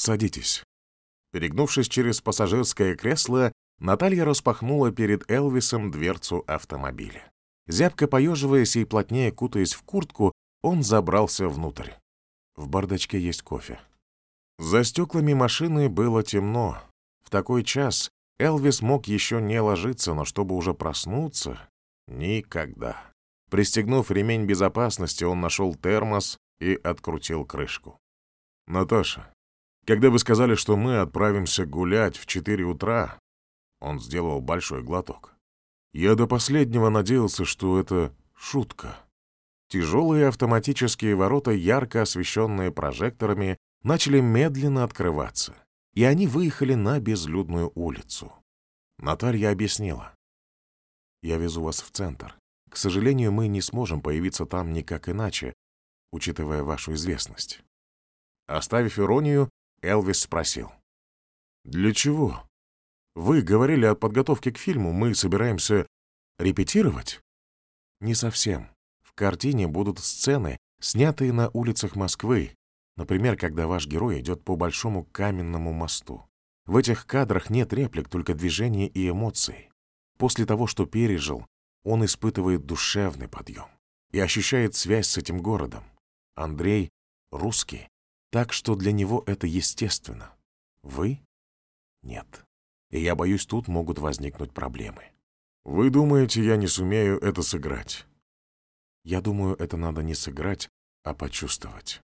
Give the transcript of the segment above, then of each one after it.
«Садитесь». Перегнувшись через пассажирское кресло, Наталья распахнула перед Элвисом дверцу автомобиля. Зябко поеживаясь и плотнее кутаясь в куртку, он забрался внутрь. В бардачке есть кофе. За стеклами машины было темно. В такой час Элвис мог еще не ложиться, но чтобы уже проснуться — никогда. Пристегнув ремень безопасности, он нашел термос и открутил крышку. «Наташа, когда вы сказали, что мы отправимся гулять в 4 утра, он сделал большой глоток. Я до последнего надеялся, что это шутка. Тяжелые автоматические ворота, ярко освещенные прожекторами, начали медленно открываться, и они выехали на безлюдную улицу. Наталья объяснила. «Я везу вас в центр. К сожалению, мы не сможем появиться там никак иначе, учитывая вашу известность». Оставив иронию, Элвис спросил. «Для чего? Вы говорили о подготовке к фильму, мы собираемся репетировать?» «Не совсем. В картине будут сцены, снятые на улицах Москвы, например, когда ваш герой идет по большому каменному мосту. В этих кадрах нет реплик, только движения и эмоции. После того, что пережил, он испытывает душевный подъем и ощущает связь с этим городом. Андрей — русский, так что для него это естественно. Вы — нет. И я боюсь, тут могут возникнуть проблемы. Вы думаете, я не сумею это сыграть? Я думаю, это надо не сыграть, а почувствовать.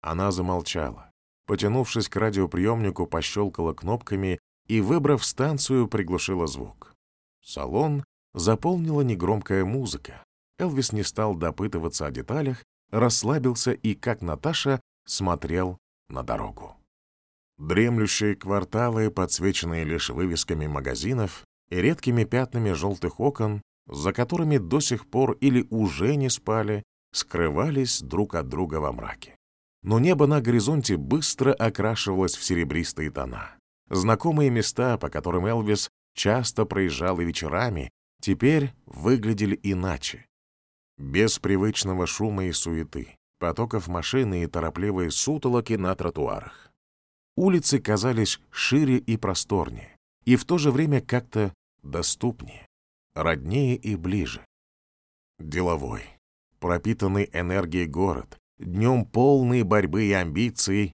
Она замолчала. Потянувшись к радиоприемнику, пощелкала кнопками и, выбрав станцию, приглушила звук. Салон заполнила негромкая музыка. Элвис не стал допытываться о деталях, расслабился и, как Наташа, смотрел на дорогу. Дремлющие кварталы, подсвеченные лишь вывесками магазинов и редкими пятнами желтых окон, за которыми до сих пор или уже не спали, скрывались друг от друга во мраке. Но небо на горизонте быстро окрашивалось в серебристые тона. Знакомые места, по которым Элвис часто проезжал и вечерами, теперь выглядели иначе. Без привычного шума и суеты потоков машины и торопливой сутолоки на тротуарах. Улицы казались шире и просторнее, и в то же время как-то доступнее, роднее и ближе. Деловой, пропитанный энергией город, днем полный борьбы и амбиций,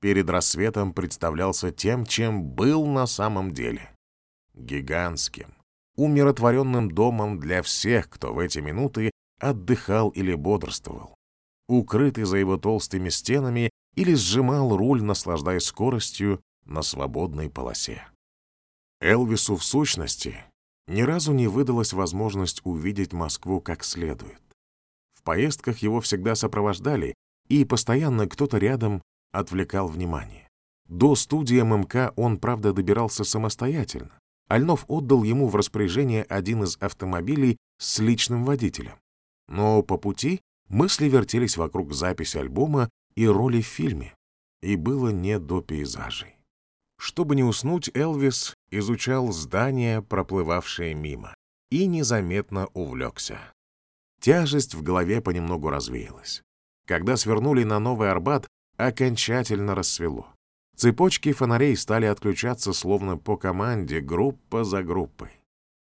перед рассветом представлялся тем, чем был на самом деле. Гигантским, умиротворенным домом для всех, кто в эти минуты отдыхал или бодрствовал, укрытый за его толстыми стенами или сжимал руль, наслаждаясь скоростью на свободной полосе. Элвису, в сущности, ни разу не выдалась возможность увидеть Москву как следует. В поездках его всегда сопровождали, и постоянно кто-то рядом отвлекал внимание. До студии ММК он, правда, добирался самостоятельно. Альнов отдал ему в распоряжение один из автомобилей с личным водителем. Но по пути Мысли вертелись вокруг записи альбома и роли в фильме, и было не до пейзажей. Чтобы не уснуть, Элвис изучал здания, проплывавшие мимо, и незаметно увлекся. Тяжесть в голове понемногу развеялась. Когда свернули на Новый Арбат, окончательно рассвело. Цепочки фонарей стали отключаться словно по команде, группа за группой.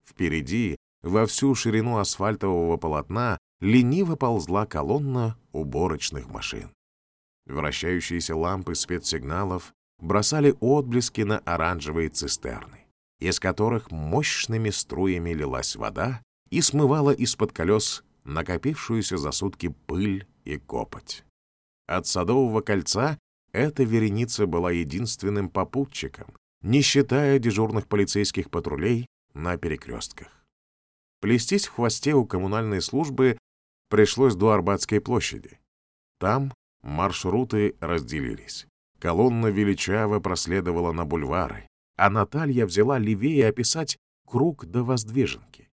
Впереди, во всю ширину асфальтового полотна, лениво ползла колонна уборочных машин. Вращающиеся лампы спецсигналов бросали отблески на оранжевые цистерны, из которых мощными струями лилась вода и смывала из-под колес накопившуюся за сутки пыль и копоть. От Садового кольца эта вереница была единственным попутчиком, не считая дежурных полицейских патрулей на перекрестках. Плестись в хвосте у коммунальной службы пришлось до Арбатской площади. Там маршруты разделились. Колонна величаво проследовала на бульвары, а Наталья взяла левее описать круг до Воздвиженки.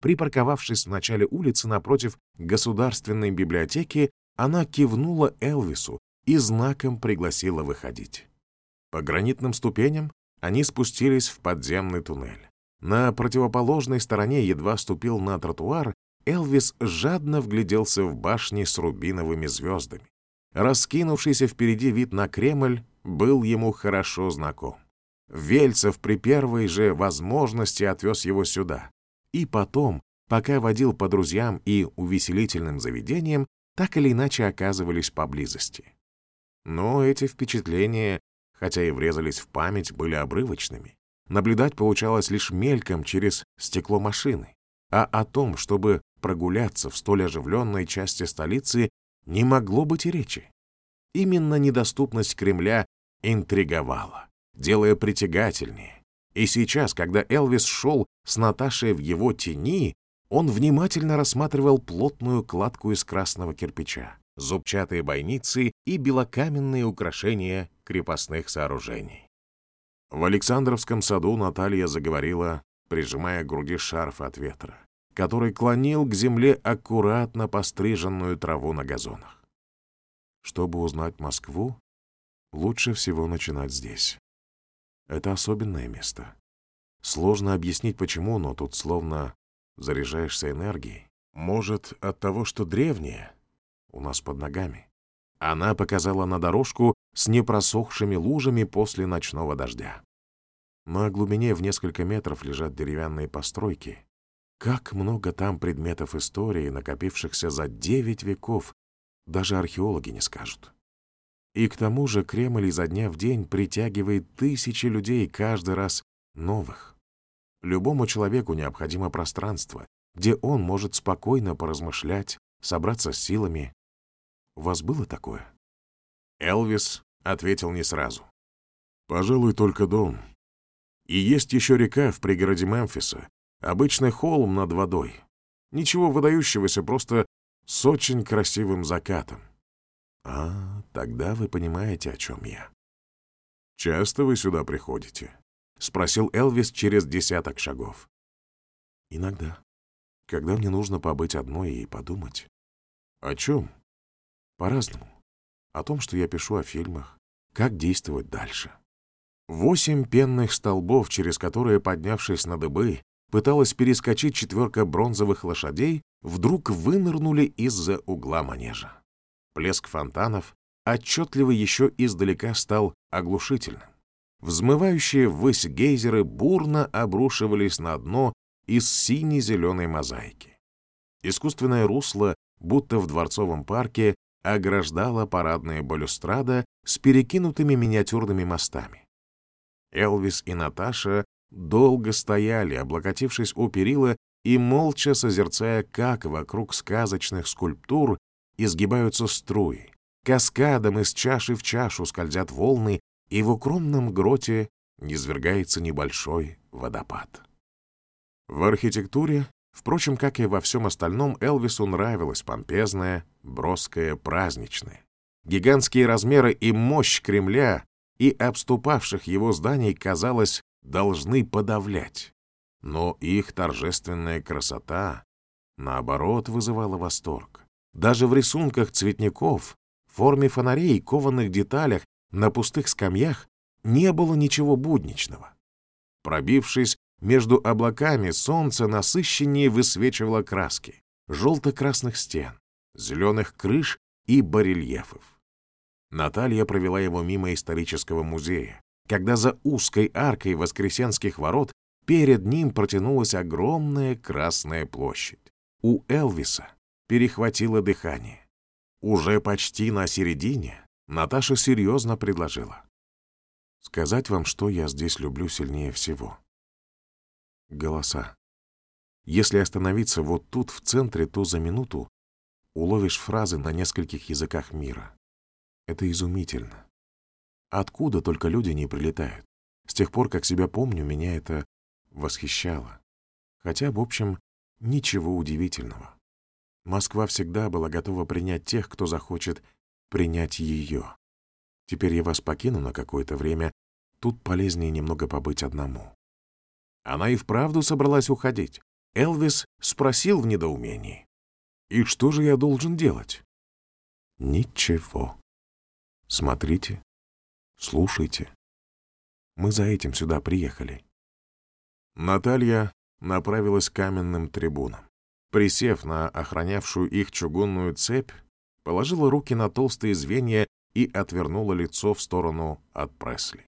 Припарковавшись в начале улицы напротив государственной библиотеки, она кивнула Элвису и знаком пригласила выходить. По гранитным ступеням они спустились в подземный туннель. На противоположной стороне едва ступил на тротуар Элвис жадно вгляделся в башни с рубиновыми звездами. раскинувшийся впереди вид на Кремль был ему хорошо знаком. Вельцев при первой же возможности отвез его сюда. И потом, пока водил по друзьям и увеселительным заведениям, так или иначе оказывались поблизости. Но эти впечатления, хотя и врезались в память, были обрывочными. Наблюдать получалось лишь мельком через стекло машины. А о том, чтобы прогуляться в столь оживленной части столицы, не могло быть и речи. Именно недоступность Кремля интриговала, делая притягательнее. И сейчас, когда Элвис шел с Наташей в его тени, он внимательно рассматривал плотную кладку из красного кирпича, зубчатые бойницы и белокаменные украшения крепостных сооружений. В Александровском саду Наталья заговорила, прижимая к груди шарф от ветра, который клонил к земле аккуратно постриженную траву на газонах. Чтобы узнать Москву, лучше всего начинать здесь. Это особенное место. Сложно объяснить почему, но тут словно заряжаешься энергией. Может, от того, что древнее у нас под ногами. Она показала на дорожку с непросохшими лужами после ночного дождя. На глубине в несколько метров лежат деревянные постройки. Как много там предметов истории, накопившихся за девять веков, даже археологи не скажут. И к тому же Кремль изо дня в день притягивает тысячи людей каждый раз новых. Любому человеку необходимо пространство, где он может спокойно поразмышлять, собраться с силами. У вас было такое? Элвис ответил не сразу. Пожалуй, только дом. И есть еще река в пригороде Мемфиса, обычный холм над водой. Ничего выдающегося, просто с очень красивым закатом. А, тогда вы понимаете, о чем я. Часто вы сюда приходите? Спросил Элвис через десяток шагов. Иногда. Когда мне нужно побыть одной и подумать. О чем? По-разному. О том, что я пишу о фильмах, как действовать дальше. Восемь пенных столбов, через которые, поднявшись на дыбы, пыталась перескочить четверка бронзовых лошадей, вдруг вынырнули из-за угла манежа. Плеск фонтанов отчетливо еще издалека стал оглушительным. Взмывающие ввысь гейзеры бурно обрушивались на дно из сине-зеленой мозаики. Искусственное русло, будто в дворцовом парке, ограждало парадные балюстрада с перекинутыми миниатюрными мостами. Элвис и Наташа долго стояли, облокотившись у перила и молча созерцая, как вокруг сказочных скульптур изгибаются струи, каскадом из чаши в чашу скользят волны, и в укромном гроте низвергается небольшой водопад. В архитектуре, впрочем, как и во всем остальном, Элвису нравилось помпезное, броское, праздничное. Гигантские размеры и мощь Кремля и обступавших его зданий, казалось, должны подавлять. Но их торжественная красота, наоборот, вызывала восторг. Даже в рисунках цветников, форме фонарей, кованых деталях, на пустых скамьях не было ничего будничного. Пробившись между облаками, солнце насыщеннее высвечивало краски желто-красных стен, зеленых крыш и барельефов. Наталья провела его мимо исторического музея, когда за узкой аркой Воскресенских ворот перед ним протянулась огромная Красная площадь. У Элвиса перехватило дыхание. Уже почти на середине Наташа серьезно предложила. «Сказать вам, что я здесь люблю сильнее всего. Голоса. Если остановиться вот тут, в центре, то за минуту уловишь фразы на нескольких языках мира. Это изумительно. Откуда только люди не прилетают. С тех пор, как себя помню, меня это восхищало. Хотя, в общем, ничего удивительного. Москва всегда была готова принять тех, кто захочет принять ее. Теперь я вас покину на какое-то время, тут полезнее немного побыть одному». Она и вправду собралась уходить. Элвис спросил в недоумении. «И что же я должен делать?» «Ничего. Смотрите, слушайте. Мы за этим сюда приехали». Наталья направилась к каменным трибунам. Присев на охранявшую их чугунную цепь, положила руки на толстые звенья и отвернула лицо в сторону от Пресли.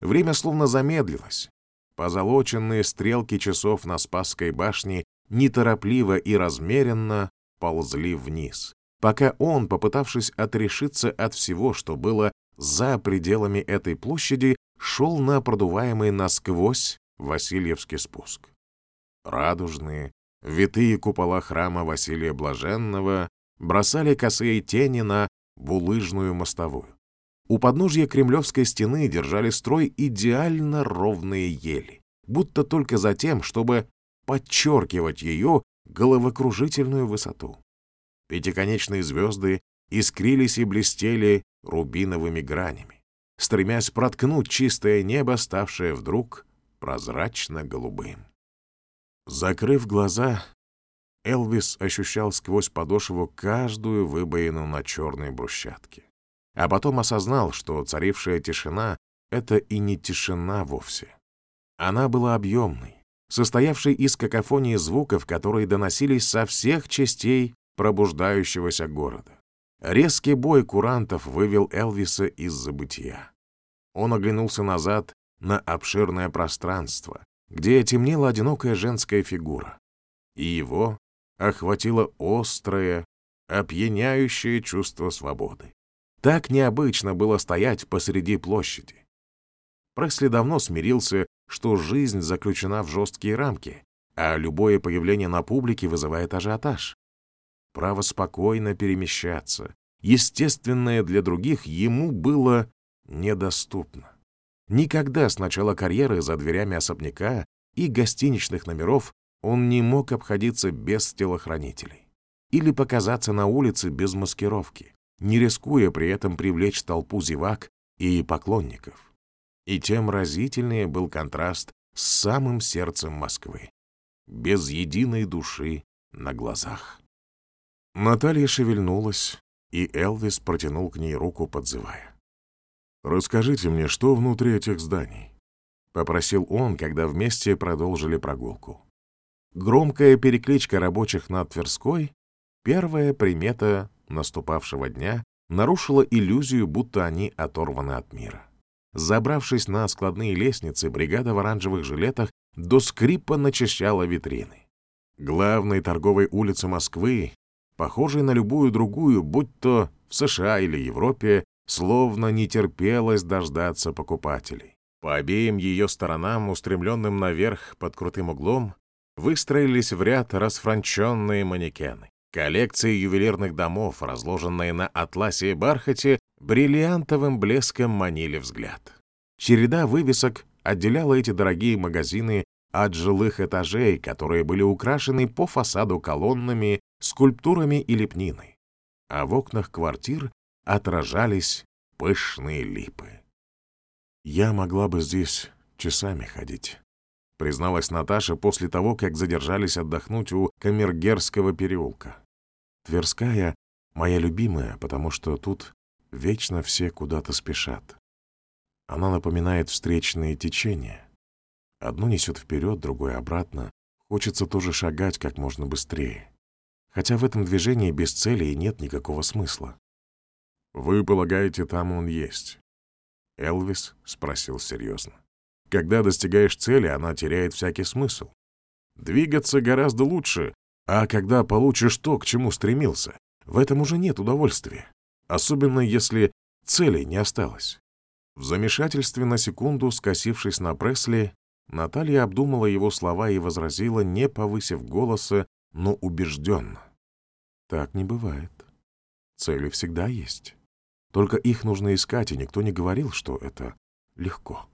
Время словно замедлилось. Позолоченные стрелки часов на Спасской башне неторопливо и размеренно ползли вниз, пока он, попытавшись отрешиться от всего, что было за пределами этой площади, шел на продуваемый насквозь Васильевский спуск. Радужные, витые купола храма Василия Блаженного бросали косые тени на булыжную мостовую. У подножья Кремлевской стены держали строй идеально ровные ели, будто только за тем, чтобы подчеркивать ее головокружительную высоту. Пятиконечные звезды искрились и блестели рубиновыми гранями, стремясь проткнуть чистое небо, ставшее вдруг прозрачно-голубым. Закрыв глаза, Элвис ощущал сквозь подошву каждую выбоину на черной брусчатке. А потом осознал, что царившая тишина — это и не тишина вовсе. Она была объемной, состоявшей из какофонии звуков, которые доносились со всех частей пробуждающегося города. Резкий бой курантов вывел Элвиса из забытия. Он оглянулся назад на обширное пространство, где темнела одинокая женская фигура, и его охватило острое, опьяняющее чувство свободы. Так необычно было стоять посреди площади. Пресли давно смирился, что жизнь заключена в жесткие рамки, а любое появление на публике вызывает ажиотаж право спокойно перемещаться, естественное для других, ему было недоступно. Никогда с начала карьеры за дверями особняка и гостиничных номеров он не мог обходиться без телохранителей или показаться на улице без маскировки, не рискуя при этом привлечь толпу зевак и поклонников. И тем разительнее был контраст с самым сердцем Москвы, без единой души на глазах. Наталья шевельнулась, и Элвис протянул к ней руку, подзывая. «Расскажите мне, что внутри этих зданий?» — попросил он, когда вместе продолжили прогулку. Громкая перекличка рабочих над Тверской, первая примета наступавшего дня, нарушила иллюзию, будто они оторваны от мира. Забравшись на складные лестницы, бригада в оранжевых жилетах до скрипа начищала витрины. Главной торговой улице Москвы похожей на любую другую, будь то в США или Европе, словно не терпелось дождаться покупателей. По обеим ее сторонам, устремленным наверх под крутым углом, выстроились в ряд расфранченные манекены. Коллекции ювелирных домов, разложенные на атласе и бархате, бриллиантовым блеском манили взгляд. Череда вывесок отделяла эти дорогие магазины от жилых этажей, которые были украшены по фасаду колоннами скульптурами и лепниной, а в окнах квартир отражались пышные липы. «Я могла бы здесь часами ходить», — призналась Наташа после того, как задержались отдохнуть у Камергерского переулка. «Тверская — моя любимая, потому что тут вечно все куда-то спешат. Она напоминает встречные течения. Одно несет вперед, другое обратно. Хочется тоже шагать как можно быстрее хотя в этом движении без цели и нет никакого смысла. «Вы полагаете, там он есть?» Элвис спросил серьезно. «Когда достигаешь цели, она теряет всякий смысл. Двигаться гораздо лучше, а когда получишь то, к чему стремился, в этом уже нет удовольствия, особенно если цели не осталось». В замешательстве на секунду, скосившись на Пресли, Наталья обдумала его слова и возразила, не повысив голоса, но убежденно. Так не бывает. Цели всегда есть. Только их нужно искать, и никто не говорил, что это легко.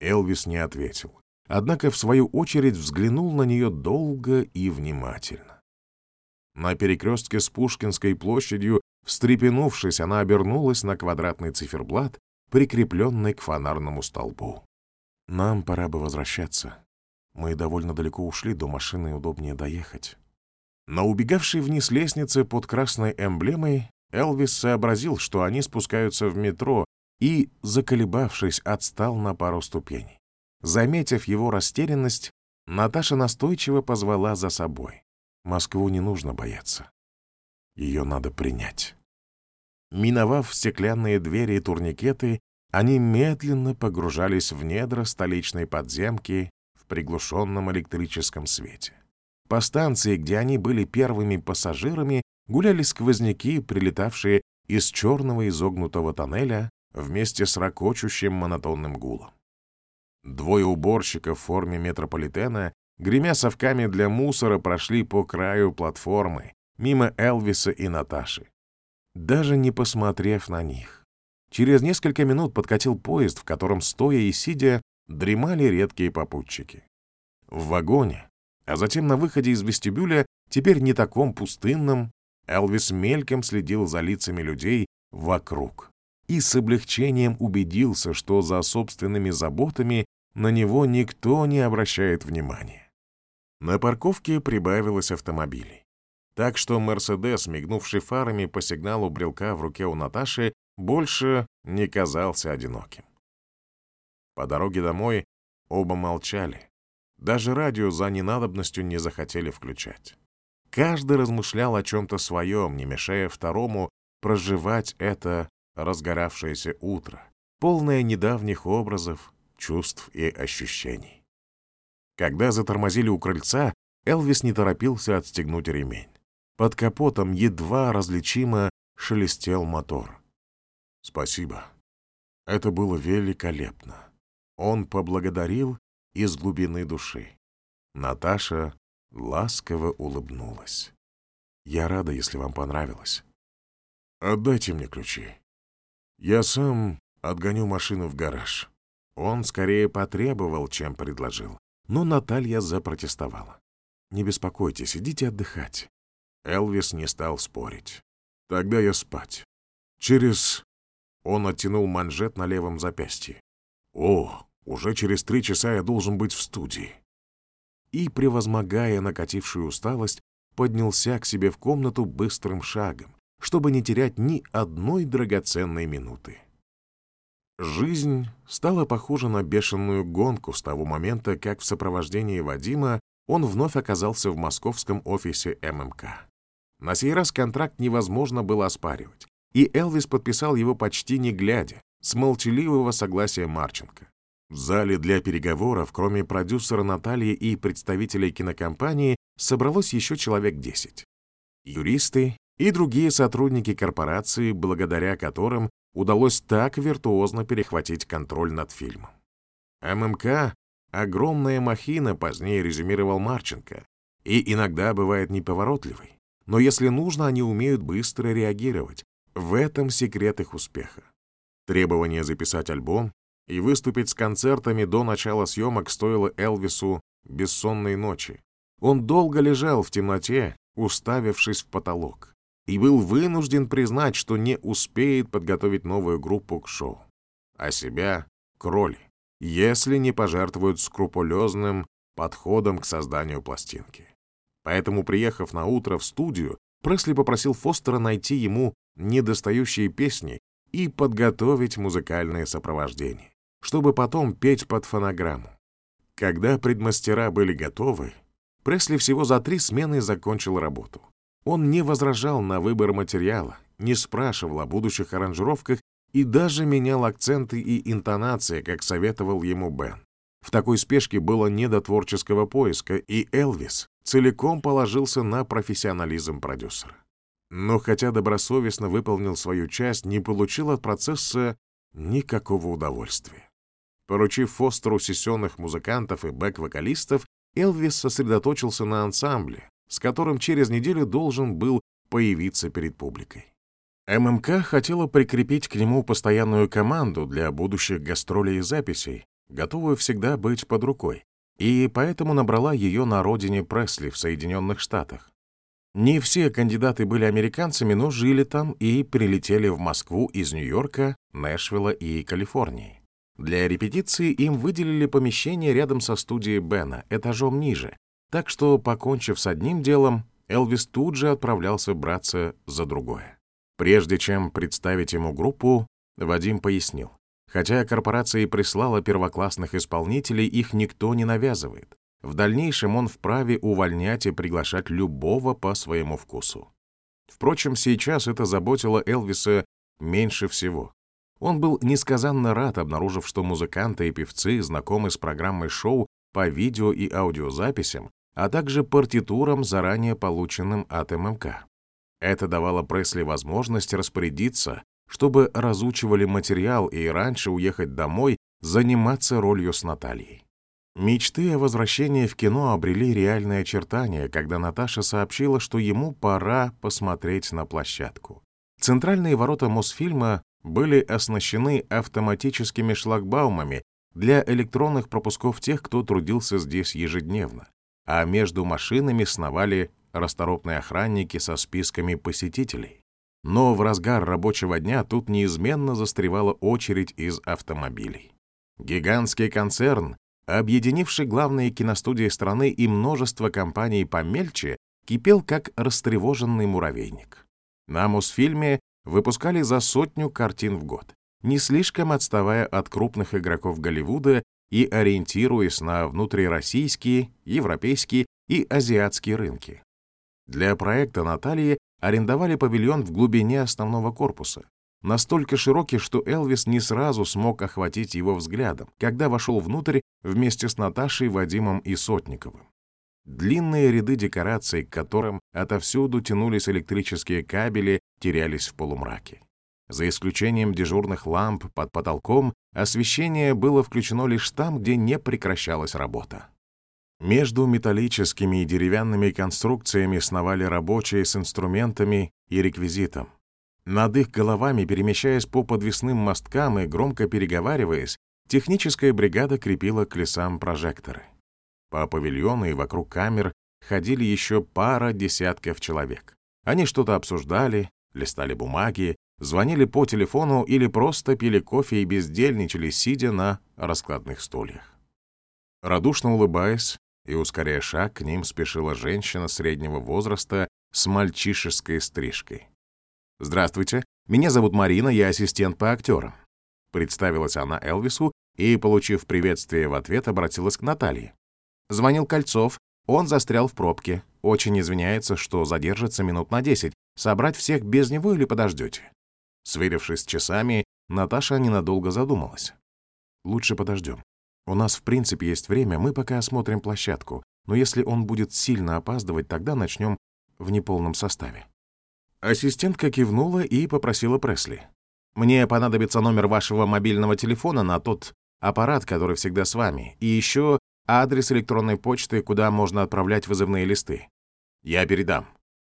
Элвис не ответил. Однако, в свою очередь, взглянул на нее долго и внимательно. На перекрестке с Пушкинской площадью, встрепенувшись, она обернулась на квадратный циферблат, прикрепленный к фонарному столбу. «Нам пора бы возвращаться. Мы довольно далеко ушли, до машины удобнее доехать». На убегавшей вниз лестнице под красной эмблемой Элвис сообразил, что они спускаются в метро, и, заколебавшись, отстал на пару ступеней. Заметив его растерянность, Наташа настойчиво позвала за собой. Москву не нужно бояться. Ее надо принять. Миновав стеклянные двери и турникеты, они медленно погружались в недра столичной подземки в приглушенном электрическом свете. По станции, где они были первыми пассажирами, гуляли сквозняки, прилетавшие из черного изогнутого тоннеля вместе с ракочущим монотонным гулом. Двое уборщиков в форме метрополитена, гремя совками для мусора, прошли по краю платформы, мимо Элвиса и Наташи, даже не посмотрев на них. Через несколько минут подкатил поезд, в котором, стоя и сидя, дремали редкие попутчики. В вагоне, а затем на выходе из вестибюля, теперь не таком пустынном, Элвис мельком следил за лицами людей вокруг и с облегчением убедился, что за собственными заботами на него никто не обращает внимания. На парковке прибавилось автомобилей. Так что «Мерседес», мигнувший фарами по сигналу брелка в руке у Наташи, больше не казался одиноким. По дороге домой оба молчали. Даже радио за ненадобностью не захотели включать. Каждый размышлял о чем-то своем, не мешая второму проживать это разгоравшееся утро, полное недавних образов, чувств и ощущений. Когда затормозили у крыльца, Элвис не торопился отстегнуть ремень. Под капотом едва различимо шелестел мотор. «Спасибо. Это было великолепно». Он поблагодарил из глубины души. Наташа ласково улыбнулась. «Я рада, если вам понравилось. Отдайте мне ключи. Я сам отгоню машину в гараж». Он скорее потребовал, чем предложил. Но Наталья запротестовала. «Не беспокойтесь, идите отдыхать». Элвис не стал спорить. «Тогда я спать. Через...» Он оттянул манжет на левом запястье. «О, уже через три часа я должен быть в студии». И, превозмогая накатившую усталость, поднялся к себе в комнату быстрым шагом, чтобы не терять ни одной драгоценной минуты. Жизнь стала похожа на бешеную гонку с того момента, как в сопровождении Вадима он вновь оказался в московском офисе ММК. На сей раз контракт невозможно было оспаривать, и Элвис подписал его почти не глядя, с молчаливого согласия Марченко. В зале для переговоров, кроме продюсера Натальи и представителей кинокомпании, собралось еще человек 10. Юристы и другие сотрудники корпорации, благодаря которым удалось так виртуозно перехватить контроль над фильмом. ММК — огромная махина, позднее резюмировал Марченко, и иногда бывает неповоротливой. Но если нужно, они умеют быстро реагировать. В этом секрет их успеха. Требование записать альбом и выступить с концертами до начала съемок стоило Элвису бессонной ночи. Он долго лежал в темноте, уставившись в потолок, и был вынужден признать, что не успеет подготовить новую группу к шоу, а себя — к роли, если не пожертвуют скрупулезным подходом к созданию пластинки. Поэтому, приехав на утро в студию, Пресли попросил Фостера найти ему недостающие песни и подготовить музыкальное сопровождение чтобы потом петь под фонограмму. Когда предмастера были готовы, Пресли всего за три смены закончил работу. Он не возражал на выбор материала, не спрашивал о будущих аранжировках и даже менял акценты и интонации, как советовал ему Бен. В такой спешке было не до творческого поиска, и Элвис целиком положился на профессионализм продюсера. Но хотя добросовестно выполнил свою часть, не получил от процесса никакого удовольствия. Поручив Фостеру сессионных музыкантов и бэк-вокалистов, Элвис сосредоточился на ансамбле, с которым через неделю должен был появиться перед публикой. ММК хотела прикрепить к нему постоянную команду для будущих гастролей и записей, готовую всегда быть под рукой, и поэтому набрала ее на родине Пресли в Соединенных Штатах. Не все кандидаты были американцами, но жили там и прилетели в Москву из Нью-Йорка, Нэшвилла и Калифорнии. Для репетиции им выделили помещение рядом со студией Бена, этажом ниже, так что, покончив с одним делом, Элвис тут же отправлялся браться за другое. Прежде чем представить ему группу, Вадим пояснил. Хотя корпорация и прислала первоклассных исполнителей, их никто не навязывает. В дальнейшем он вправе увольнять и приглашать любого по своему вкусу. Впрочем, сейчас это заботило Элвиса меньше всего. Он был несказанно рад, обнаружив, что музыканты и певцы знакомы с программой шоу по видео и аудиозаписям, а также партитурам, заранее полученным от ММК. Это давало Пресли возможность распорядиться, чтобы разучивали материал и раньше уехать домой, заниматься ролью с Натальей. Мечты о возвращении в кино обрели реальные очертания, когда Наташа сообщила, что ему пора посмотреть на площадку. Центральные ворота Мосфильма были оснащены автоматическими шлагбаумами для электронных пропусков тех, кто трудился здесь ежедневно, а между машинами сновали расторопные охранники со списками посетителей. Но в разгар рабочего дня тут неизменно застревала очередь из автомобилей. Гигантский концерн объединивший главные киностудии страны и множество компаний помельче, кипел как растревоженный муравейник. На Мосфильме выпускали за сотню картин в год, не слишком отставая от крупных игроков Голливуда и ориентируясь на внутрироссийские, европейские и азиатские рынки. Для проекта Натальи арендовали павильон в глубине основного корпуса, настолько широкий, что Элвис не сразу смог охватить его взглядом, когда вошел внутрь вместе с Наташей, Вадимом и Сотниковым. Длинные ряды декораций, к которым отовсюду тянулись электрические кабели, терялись в полумраке. За исключением дежурных ламп под потолком, освещение было включено лишь там, где не прекращалась работа. Между металлическими и деревянными конструкциями сновали рабочие с инструментами и реквизитом. Над их головами, перемещаясь по подвесным мосткам и громко переговариваясь, техническая бригада крепила к лесам прожекторы. По павильону и вокруг камер ходили еще пара десятков человек. Они что-то обсуждали, листали бумаги, звонили по телефону или просто пили кофе и бездельничали, сидя на раскладных стульях. Радушно улыбаясь и ускоряя шаг, к ним спешила женщина среднего возраста с мальчишеской стрижкой. «Здравствуйте, меня зовут Марина, я ассистент по актерам». Представилась она Элвису и, получив приветствие в ответ, обратилась к Наталье. Звонил Кольцов, он застрял в пробке. Очень извиняется, что задержится минут на десять. Собрать всех без него или подождете? Сверившись с часами, Наташа ненадолго задумалась. «Лучше подождем. У нас, в принципе, есть время, мы пока осмотрим площадку, но если он будет сильно опаздывать, тогда начнем в неполном составе». Ассистентка кивнула и попросила Пресли. «Мне понадобится номер вашего мобильного телефона на тот аппарат, который всегда с вами, и еще адрес электронной почты, куда можно отправлять вызывные листы. Я передам».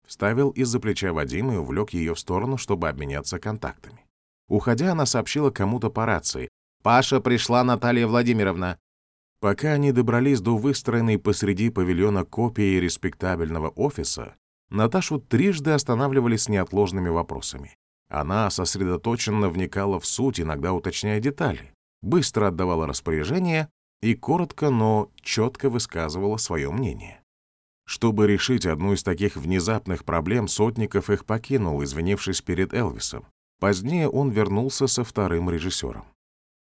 Вставил из-за плеча Вадим и увлек ее в сторону, чтобы обменяться контактами. Уходя, она сообщила кому-то по рации. «Паша, пришла Наталья Владимировна». Пока они добрались до выстроенной посреди павильона копии респектабельного офиса, Наташу трижды останавливали с неотложными вопросами. Она сосредоточенно вникала в суть, иногда уточняя детали, быстро отдавала распоряжения и коротко, но четко высказывала свое мнение. Чтобы решить одну из таких внезапных проблем, Сотников их покинул, извинившись перед Элвисом. Позднее он вернулся со вторым режиссером.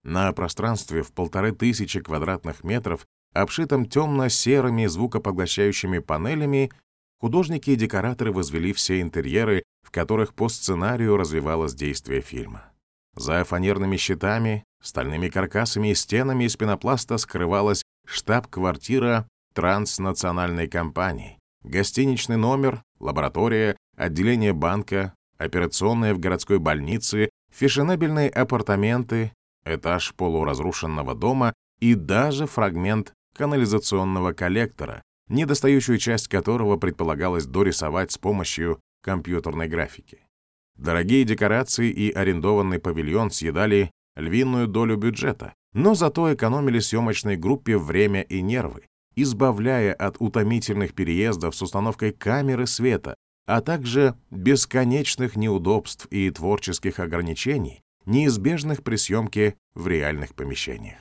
На пространстве в полторы тысячи квадратных метров, обшитом темно-серыми звукопоглощающими панелями, художники и декораторы возвели все интерьеры, в которых по сценарию развивалось действие фильма. За фанерными щитами, стальными каркасами и стенами из пенопласта скрывалась штаб-квартира транснациональной компании, гостиничный номер, лаборатория, отделение банка, операционная в городской больнице, фешенебельные апартаменты, этаж полуразрушенного дома и даже фрагмент канализационного коллектора, недостающую часть которого предполагалось дорисовать с помощью компьютерной графики. Дорогие декорации и арендованный павильон съедали львиную долю бюджета, но зато экономили съемочной группе время и нервы, избавляя от утомительных переездов с установкой камеры света, а также бесконечных неудобств и творческих ограничений, неизбежных при съемке в реальных помещениях.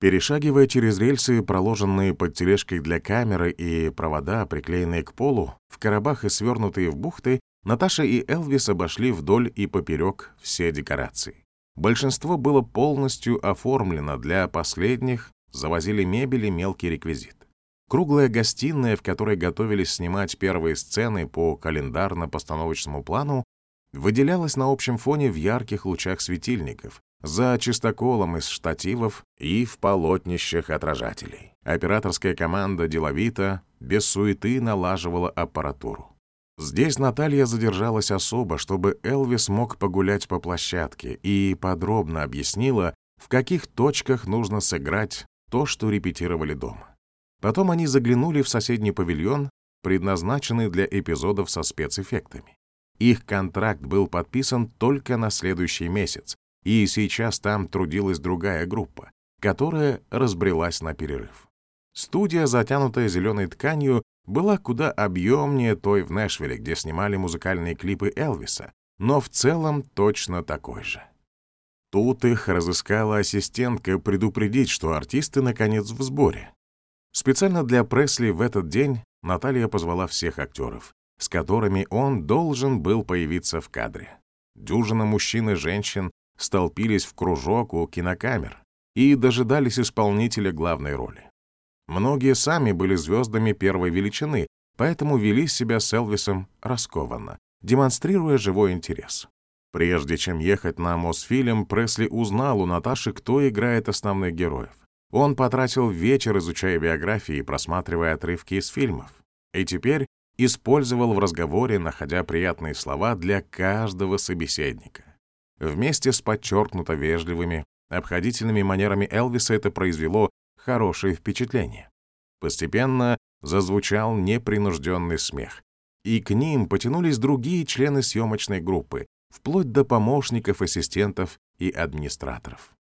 Перешагивая через рельсы, проложенные под тележкой для камеры и провода, приклеенные к полу, в коробах и свернутые в бухты, Наташа и Элвис обошли вдоль и поперек все декорации. Большинство было полностью оформлено, для последних завозили мебель и мелкий реквизит. Круглая гостиная, в которой готовились снимать первые сцены по календарно-постановочному плану, выделялась на общем фоне в ярких лучах светильников, за чистоколом из штативов и в полотнищах отражателей. Операторская команда деловито, без суеты налаживала аппаратуру. Здесь Наталья задержалась особо, чтобы Элвис мог погулять по площадке и подробно объяснила, в каких точках нужно сыграть то, что репетировали дома. Потом они заглянули в соседний павильон, предназначенный для эпизодов со спецэффектами. Их контракт был подписан только на следующий месяц, и сейчас там трудилась другая группа, которая разбрелась на перерыв. Студия, затянутая зеленой тканью, была куда объемнее той в Нэшвилле, где снимали музыкальные клипы Элвиса, но в целом точно такой же. Тут их разыскала ассистентка предупредить, что артисты наконец в сборе. Специально для Пресли в этот день Наталья позвала всех актеров, с которыми он должен был появиться в кадре. Дюжина мужчин и женщин столпились в кружок у кинокамер и дожидались исполнителя главной роли. Многие сами были звездами первой величины, поэтому вели себя с Элвисом раскованно, демонстрируя живой интерес. Прежде чем ехать на Мосфильм, Пресли узнал у Наташи, кто играет основных героев. Он потратил вечер, изучая биографии и просматривая отрывки из фильмов. И теперь использовал в разговоре, находя приятные слова для каждого собеседника. Вместе с подчеркнуто вежливыми, обходительными манерами Элвиса это произвело хорошее впечатление. Постепенно зазвучал непринужденный смех, и к ним потянулись другие члены съемочной группы, вплоть до помощников, ассистентов и администраторов.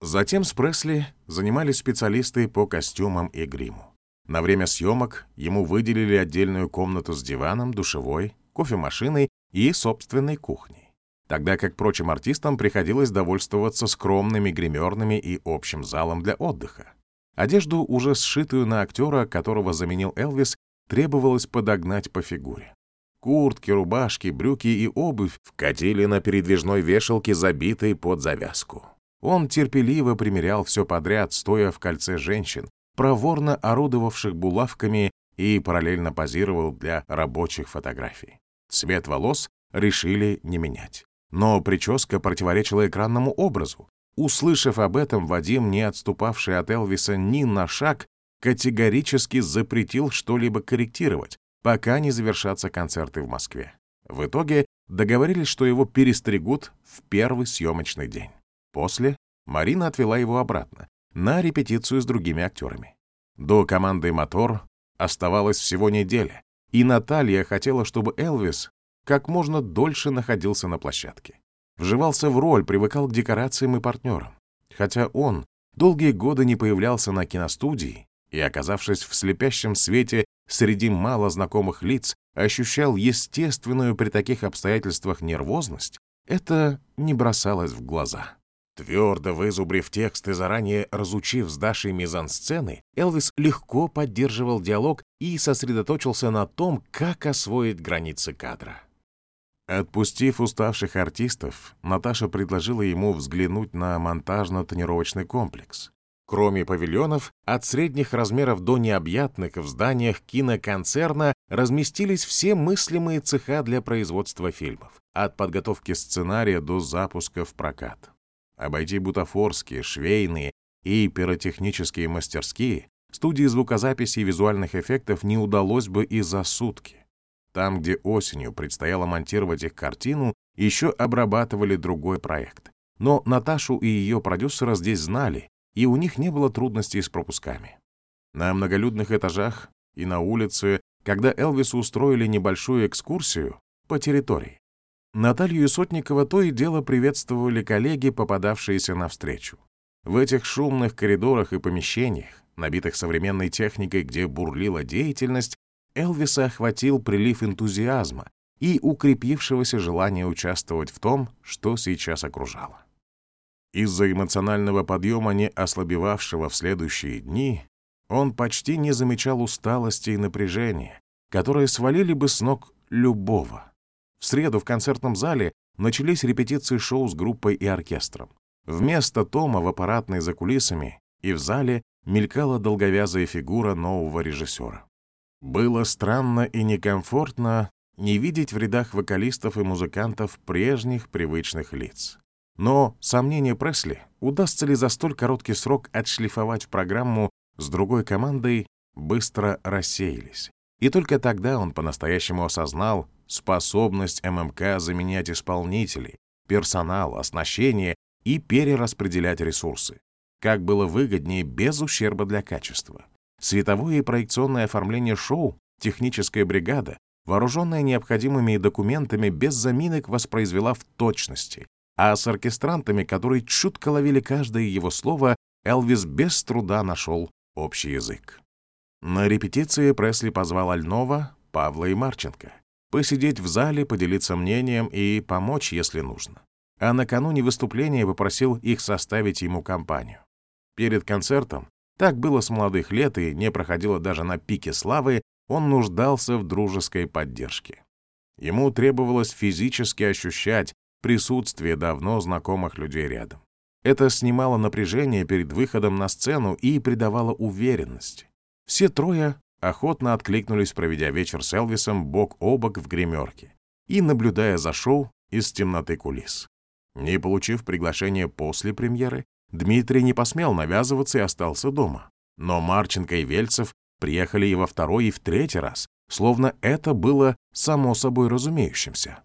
Затем с Пресли занимались специалисты по костюмам и гриму. На время съемок ему выделили отдельную комнату с диваном, душевой, кофемашиной и собственной кухней. Тогда как прочим артистам приходилось довольствоваться скромными гримерными и общим залом для отдыха. Одежду, уже сшитую на актера, которого заменил Элвис, требовалось подогнать по фигуре. Куртки, рубашки, брюки и обувь вкатили на передвижной вешалке, забитой под завязку. Он терпеливо примерял все подряд, стоя в кольце женщин, проворно орудовавших булавками и параллельно позировал для рабочих фотографий. Цвет волос решили не менять. Но прическа противоречила экранному образу. Услышав об этом, Вадим, не отступавший от Элвиса ни на шаг, категорически запретил что-либо корректировать, пока не завершатся концерты в Москве. В итоге договорились, что его перестригут в первый съемочный день. После Марина отвела его обратно, на репетицию с другими актерами. До команды «Мотор» оставалось всего неделя, и Наталья хотела, чтобы Элвис как можно дольше находился на площадке. Вживался в роль, привыкал к декорациям и партнерам. Хотя он долгие годы не появлялся на киностудии и, оказавшись в слепящем свете среди мало знакомых лиц, ощущал естественную при таких обстоятельствах нервозность, это не бросалось в глаза. Твердо вызубрив текст и заранее разучив с Дашей мизансцены, Элвис легко поддерживал диалог и сосредоточился на том, как освоить границы кадра. Отпустив уставших артистов, Наташа предложила ему взглянуть на монтажно-тренировочный комплекс. Кроме павильонов, от средних размеров до необъятных в зданиях киноконцерна разместились все мыслимые цеха для производства фильмов, от подготовки сценария до запуска в прокат. Обойти бутафорские, швейные и пиротехнические мастерские студии звукозаписи и визуальных эффектов не удалось бы и за сутки. Там, где осенью предстояло монтировать их картину, еще обрабатывали другой проект. Но Наташу и ее продюсера здесь знали, и у них не было трудностей с пропусками. На многолюдных этажах и на улице, когда Элвису устроили небольшую экскурсию по территории, Наталью Сотникова то и дело приветствовали коллеги, попадавшиеся навстречу. В этих шумных коридорах и помещениях, набитых современной техникой, где бурлила деятельность, Элвиса охватил прилив энтузиазма и укрепившегося желания участвовать в том, что сейчас окружало. Из-за эмоционального подъема, не ослабевавшего в следующие дни, он почти не замечал усталости и напряжения, которые свалили бы с ног любого. В среду в концертном зале начались репетиции шоу с группой и оркестром. Вместо Тома в аппаратной за кулисами и в зале мелькала долговязая фигура нового режиссера. Было странно и некомфортно не видеть в рядах вокалистов и музыкантов прежних привычных лиц. Но сомнения Пресли, удастся ли за столь короткий срок отшлифовать программу с другой командой, быстро рассеялись. И только тогда он по-настоящему осознал способность ММК заменять исполнителей, персонал, оснащение и перераспределять ресурсы. Как было выгоднее без ущерба для качества. Световое и проекционное оформление шоу, техническая бригада, вооруженная необходимыми документами, без заминок воспроизвела в точности, а с оркестрантами, которые чутко ловили каждое его слово, Элвис без труда нашел общий язык. На репетиции Пресли позвал Альнова, Павла и Марченко. Посидеть в зале, поделиться мнением и помочь, если нужно. А накануне выступления попросил их составить ему компанию. Перед концертом, так было с молодых лет и не проходило даже на пике славы, он нуждался в дружеской поддержке. Ему требовалось физически ощущать присутствие давно знакомых людей рядом. Это снимало напряжение перед выходом на сцену и придавало уверенность. Все трое охотно откликнулись, проведя вечер с Элвисом бок о бок в гримерке и наблюдая за шоу из темноты кулис. Не получив приглашение после премьеры, Дмитрий не посмел навязываться и остался дома. Но Марченко и Вельцев приехали и во второй, и в третий раз, словно это было само собой разумеющимся.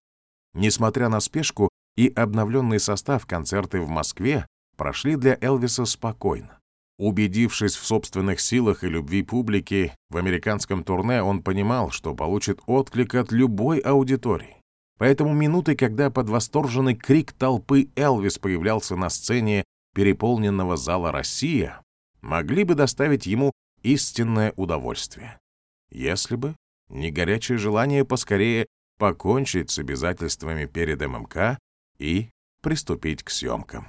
Несмотря на спешку и обновленный состав, концерты в Москве прошли для Элвиса спокойно. Убедившись в собственных силах и любви публики, в американском турне он понимал, что получит отклик от любой аудитории. Поэтому минуты, когда под восторженный крик толпы Элвис появлялся на сцене переполненного зала «Россия», могли бы доставить ему истинное удовольствие. Если бы не горячее желание поскорее покончить с обязательствами перед ММК и приступить к съемкам.